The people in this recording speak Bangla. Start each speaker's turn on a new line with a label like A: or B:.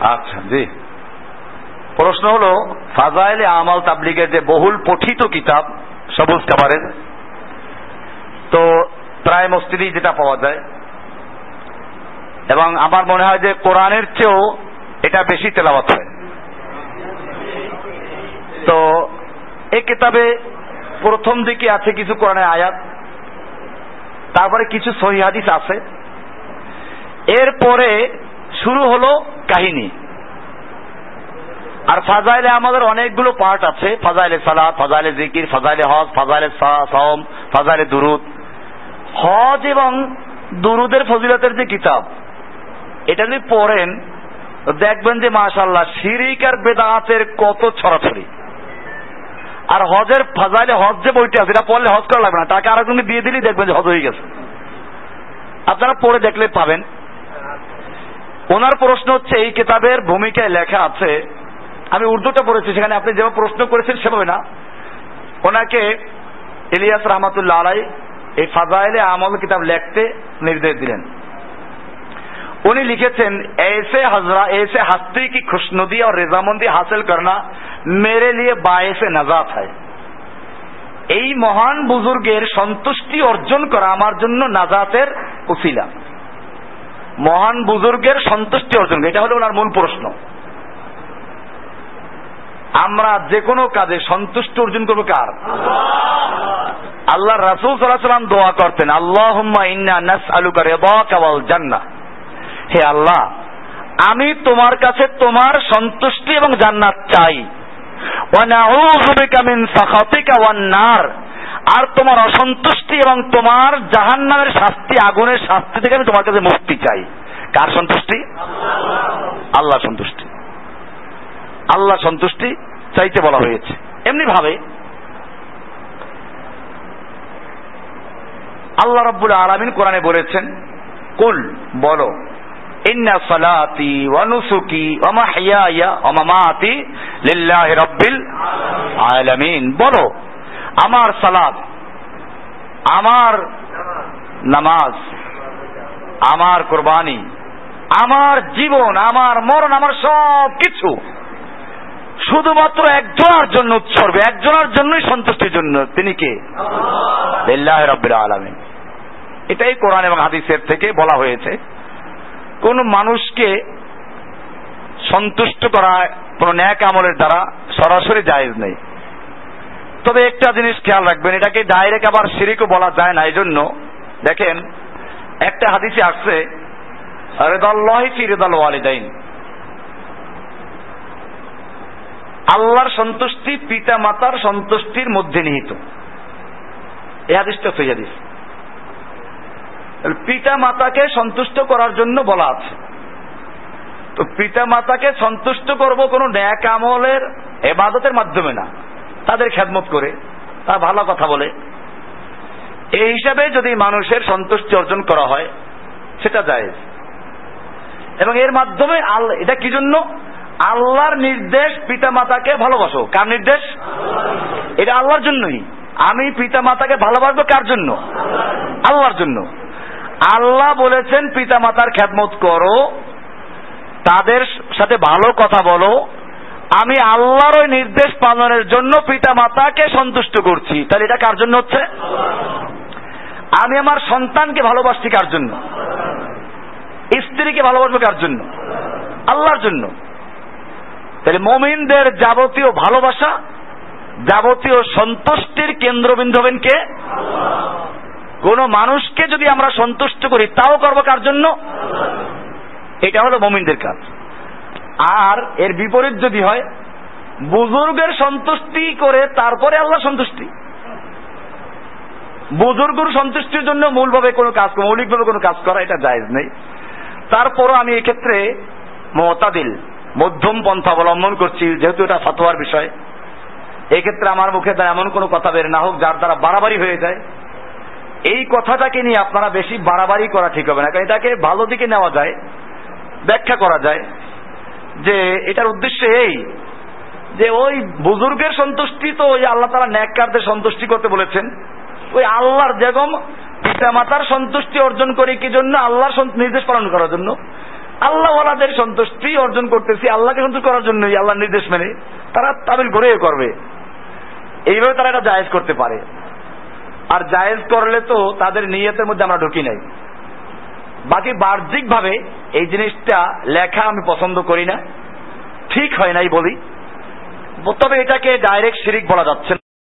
A: আচ্ছা জি। প্রশ্ন হলো, ফাজাইলে আমাল তাবলিগের যে বহুল পঠিত কিতাব, সবুজ কাবারের তো প্রায় মসজিদেই যেটা পাওয়া যায়। এবং আমার মনে হয় যে কোরআনের চেয়েও এটা বেশি তেলাওয়াত হয়। তো, এই কিতাবে প্রথম দিকে আছে কিছু কোরআনের আয়াত, তারপরে কিছু সহি হাদিস আছে। এরপরে শুরু হলো কাহিনী। আর ফাজাইলে আমাদের অনেকগুলো পার্ট আছে, ফাজাইলে সালাদ ফাজাইলে জিকির, ফাজাইলে হজ, ফাজাইলে সম ফাজাইলে দুরুদ। হজ এবং দুরুদের ফজিলতের যে কিতাব, এটা যদি পড়েন দেখবেন যে মাশাল্লাহ শিরিক আর বেদাতের কত ছড়াছড়ি। আর হজের ফাজাইলে হজ যে বইটা আছে, এটা পড়লে হজ করা লাগবে না। টাকা আরও তুমি দিয়ে দিলেই দেখবেন যে হজ হয়ে গেছে। আপনারা পড়ে দেখলে পাবেন। ওনার প্রশ্ন হচ্ছে, এই কিতাবের ভূমিকায় লেখা আছে, আমি উর্দুটা পড়েছি, সেখানে আপনি যেভাবে প্রশ্ন করেছেন সেভাবে না। ওনাকে ইলিয়াস রহমাতুল্লাহ আলাই এই ফাজাইলে আমল কিতাব লিখতে নির্দেশ দিলেন। উনি লিখেছেন, এসে ऐसे এসে ऐसे কি की আর রেজামন্দি হাসিল করনা, মেরে লিয়ে বায়েসে নাজাত হয়। এই মহান বুজুর্গের সন্তুষ্টি অর্জন করা আমার জন্য নাজাতের উসিলা। মহান বুজুর্গের সন্তুষ্টি অর্জন এটা হলো ওনার মূল প্রশ্ন। আমরা যে কোনো কাজে সন্তুষ্ট অর্জন করব কার? আল্লাহ রাসুল সাল্লাহ সাল্লাম দোয়া করতেন আল্লাহ ইন্না নাস আলু করে জান্নাহ। হে আল্লাহ, আমি তোমার কাছে তোমার সন্তুষ্টি এবং জান্নাত চাই। আর তোমার অসন্তুষ্টি এবং তোমার জাহান্নামের শাস্তি, আগুনের শাস্তি থেকে আমি তোমার কাছে মুক্তি চাই। কার সন্তুষ্টি? আল্লাহ সন্তুষ্টি। আল্লাহ সন্তুষ্টি চাইতে বলা হয়েছে। এমনি ভাবে আল্লাহ রব্বুল আলমিন কোরআনে বলেছেন, কুল, বলো ইন্না সালাতি ওয়া নুসুকি ওয়া মাহইয়ায়া ওয়া মামাতি লিল্লাহি রাব্বিল আলামিন। বলো আমার সালাত আমার নামাজ আমার কোরবানি আমার জীবন আমার মরণ আমার সব কিছু শুধুমাত্র একজনের জন্য উৎসর্গ একজনের জন্যই সন্তুষ্টির জন্য। তিনি কে? লিল্লাহ রব্বিল আলামিন। এটাই কোরআন এবং হাদিসের থেকে বলা হয়েছে। কোন মানুষকে সন্তুষ্ট করা, কোন ন্যাক আমলের দ্বারা সরাসরি জায়েজ নেই। তবে একটা জিনিস খেয়াল রাখবেন, এটাকে ডাইরেক্ট আবার শিরিকও বলা যায় না এই জন্য দেখেন, একটা হাদিসে আসছে, রেদাল্লাহি ফি রেদাল ওয়ালিদাইন। আল্লাহর সন্তুষ্টি পিতা মাতার সন্তুষ্টির মধ্যে নিহিত। এই হাদিসটা সই হাদিস। পিতা মাতাকে সন্তুষ্ট করার জন্য বলা আছে। তো পিতা মাতাকে সন্তুষ্ট করব কোন ন্যাক আমলের এবাদতের মাধ্যমে না। তাদের খেদমত করে, তার ভালো কথা বলে। এই হিসাবে যদি মানুষের সন্তুষ্টি অর্জন করা হয়, সেটা যায় এবং এর মাধ্যমে এটা কি জন্য? আল্লাহর নির্দেশ পিতা মাতাকে ভালোবাসো। কার নির্দেশ? এটা আল্লাহর জন্যই। আমি পিতা মাতাকে ভালোবাসবো কার জন্য? আল্লাহর জন্য। আল্লাহ বলেছেন পিতা মাতার খ্যাতমত করো, তাদের সাথে ভালো কথা বলো, আমি আল্লাহর ওই নির্দেশ পালনের জন্য পিতা মাতাকে সন্তুষ্ট করছি। তাহলে এটা কার জন্য হচ্ছে? আমি আমার সন্তানকে ভালোবাসছি কার জন্য? স্ত্রীকে ভালোবাসবো কার জন্য? আল্লাহর জন্য। তাহলে মমিনদের যাবতীয় ভালোবাসা, যাবতীয় সন্তুষ্টির কেন্দ্রবিন্দু হবেন কে? কোন মানুষকে যদি আমরা সন্তুষ্ট করি, তাও করব কার জন্য? এটা হলো মমিনদের কাজ। আর এর বিপরীত যদি হয়, বুজুর্গের সন্তুষ্টি করে তারপরে আল্লাহ সন্তুষ্টি। বুজুর্গর সন্তুষ্টির জন্য মূলভাবে কোনো কাজ মৌলিকভাবে কোনো কাজ করা এটা জায়েজ নেই। তারপরও আমি এক্ষেত্রে মতাদিল, মধ্যম পন্থা অবলম্বন করছি, যেহেতু এটা ফতোয়ার বিষয়। এক্ষেত্রে আমার মুখে দ্বারা এমন কোনো কথা বের না হোক, যার দ্বারা বাড়াবাড়ি হয়ে যায়। এই কথাটাকে নিয়ে আপনারা বেশি বাড়াবাড়ি করা ঠিক হবে না, কারণ এটাকে ভালো দিকে নেওয়া যায়, ব্যাখ্যা করা যায়। যে এটার উদ্দেশ্য এই, যে ওই বুজুর্গের সন্তুষ্টি তো ওই আল্লাহ তারা ন্যাককারদের সন্তুষ্টি করতে বলেছেন। ওই আল্লাহর যেরকম পিতা মাতার সন্তুষ্টি অর্জন করি কি জন্য? আল্লাহর নির্দেশ পালন করার জন্য। আল্লাহ ওয়ালাদের সন্তুষ্টি অর্জন করতেছি আল্লাহকে সন্তুষ্ট করার জন্যই আল্লাহর নির্দেশ মেনে তারা তাবিল করে করবে। এইভাবে তারা এটা জায়েজ করতে পারে। আর জায়েজ করলে তো তাদের নিয়তের মধ্যে আমরা ঢুকি নাই। বাকি বাহ্যিক ভাবে এই জিনিসটা লেখা আমি পছন্দ করি না। ঠিক হয় নাই বলি। তবে এটাকে ডাইরেক্ট শিরিক বলা যাচ্ছে